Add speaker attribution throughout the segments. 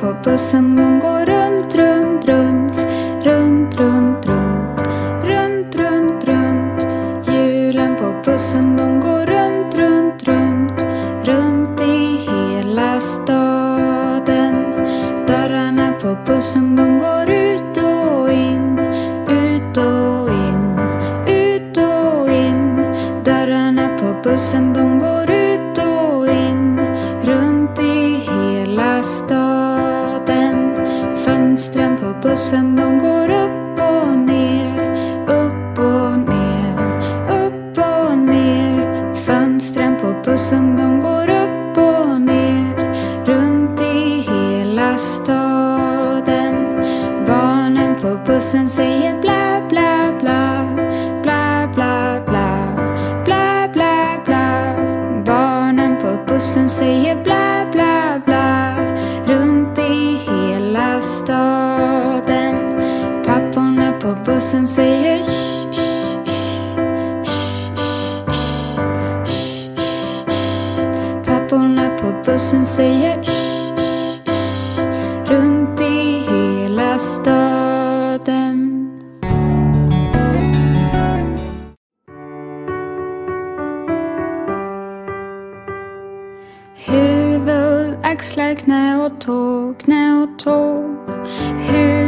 Speaker 1: på bussen de går runt, runt, runt, runt, runt, runt, runt, runt, runt. Hjulen på bussen de går runt, runt, runt, runt i hela staden. Dörrarna på bussen de går ut och in, ut och in, ut och in. Dörrarna på bussen de går ut på de går upp och ner, upp och ner, upp och ner. Fönstren på bussen de går upp och ner, runt i hela staden. Barnen på bussen säger säger shh, shh, shh. Papporna på bussen säger shh, runt i hela staden. Huvud, axlar, knä och tå, knä och tå. Huvud,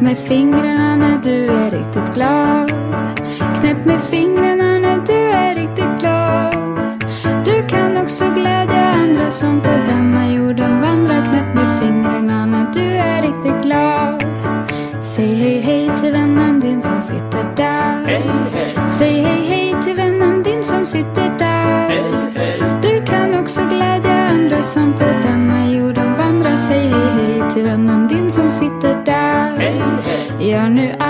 Speaker 1: Med fingrarna när du är riktigt glad. Knäpp med fingrarna när du är riktigt glad. Du kan också glädja andra som på denna jorden vandrar. Knäpp med fingrarna när du är riktigt glad. Säg hej hej till vännen din som sitter där.
Speaker 2: Hej, hej,
Speaker 1: Säg hej hej till vännen din som sitter där.
Speaker 2: hej.
Speaker 1: Du kan också glädja andra som på denna Ja ny är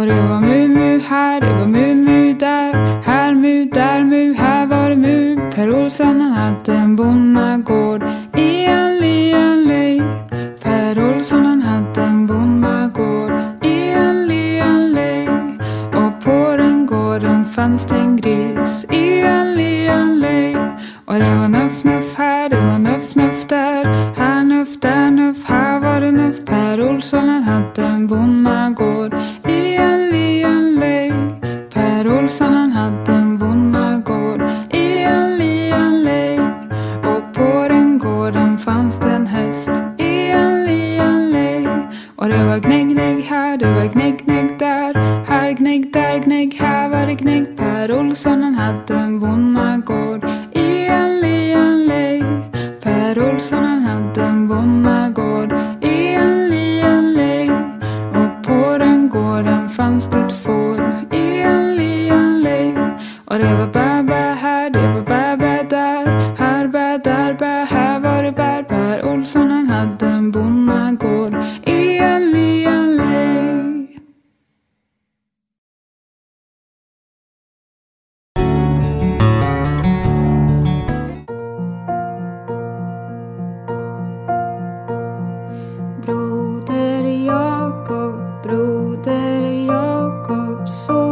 Speaker 3: Och det var mu mu här, det var mu mu där. Här mu, där mu, här var det mu. Per Olsson han hade en bonnagård i en lien lej Per Olsson han hade en bonnagård i en lien lej och på den gården fanns det en gris i en lien lej och det var nuff nuff här, det var nuff nuff där. Här nuff, där nuff, här var det nuff. Per Olsson han hade en bonnagård gården fanns det där
Speaker 1: jag uppsåg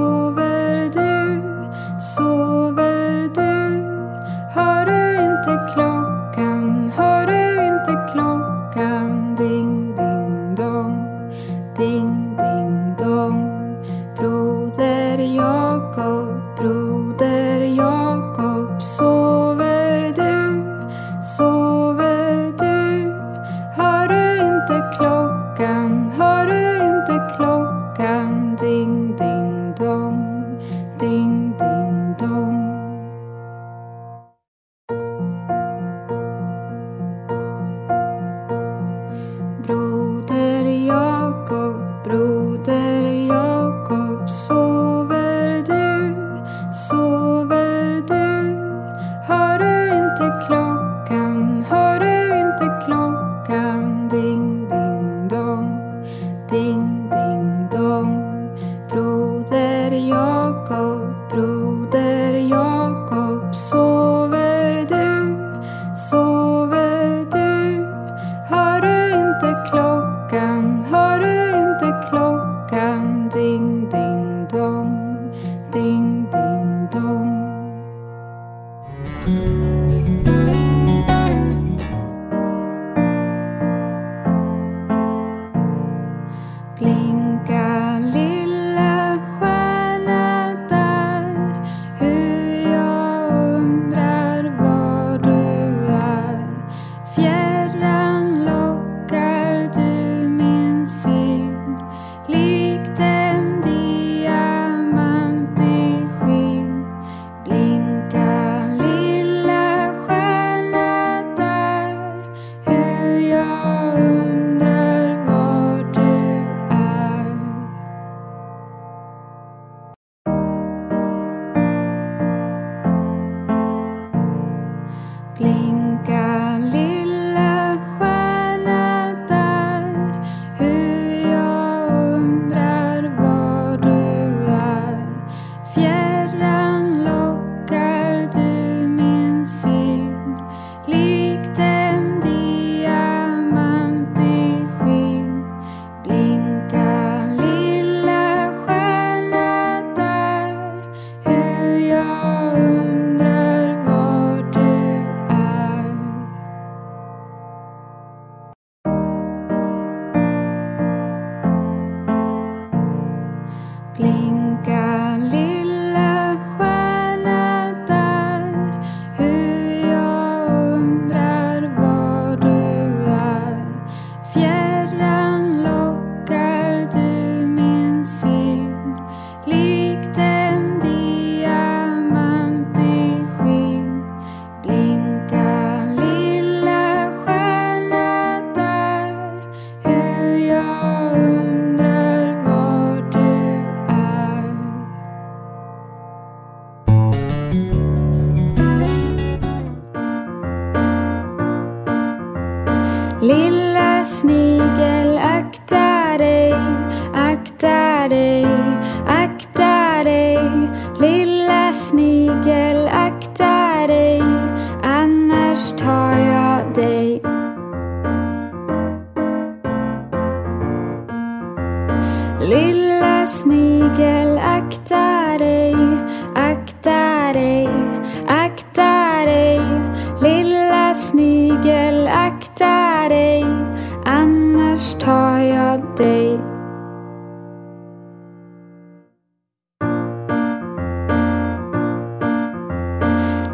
Speaker 1: through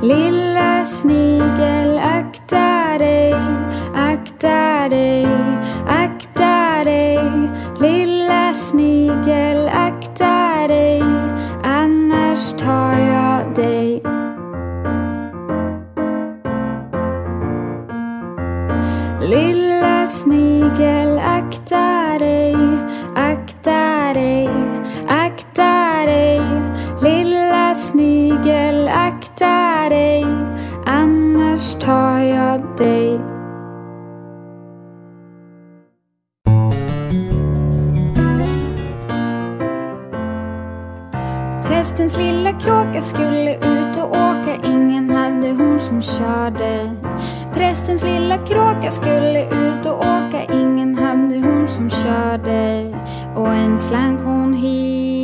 Speaker 1: Lilla snigel, akta dig, akta dig, snigel, akta dig, annars tar jag dig. Prästens lilla kråka skulle ut och åka Ingen hade hon som körde. Prästens lilla kråka skulle ut och åka Ingen hade hon som körde. Och en slank hon hit.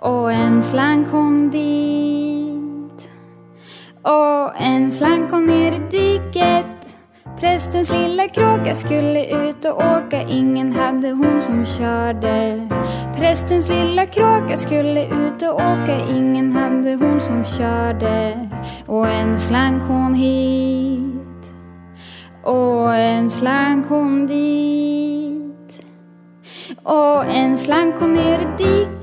Speaker 1: Och en slank hon dit. Och en slank hon ner i diket. Prästens lilla kråka skulle ut och åka. Ingen hade hon som körde. Prästens lilla kråka skulle ut och åka. Ingen hade hon som körde. Och en slank hon hit. Och en slank hon dit. Och en slank hon ner i diket.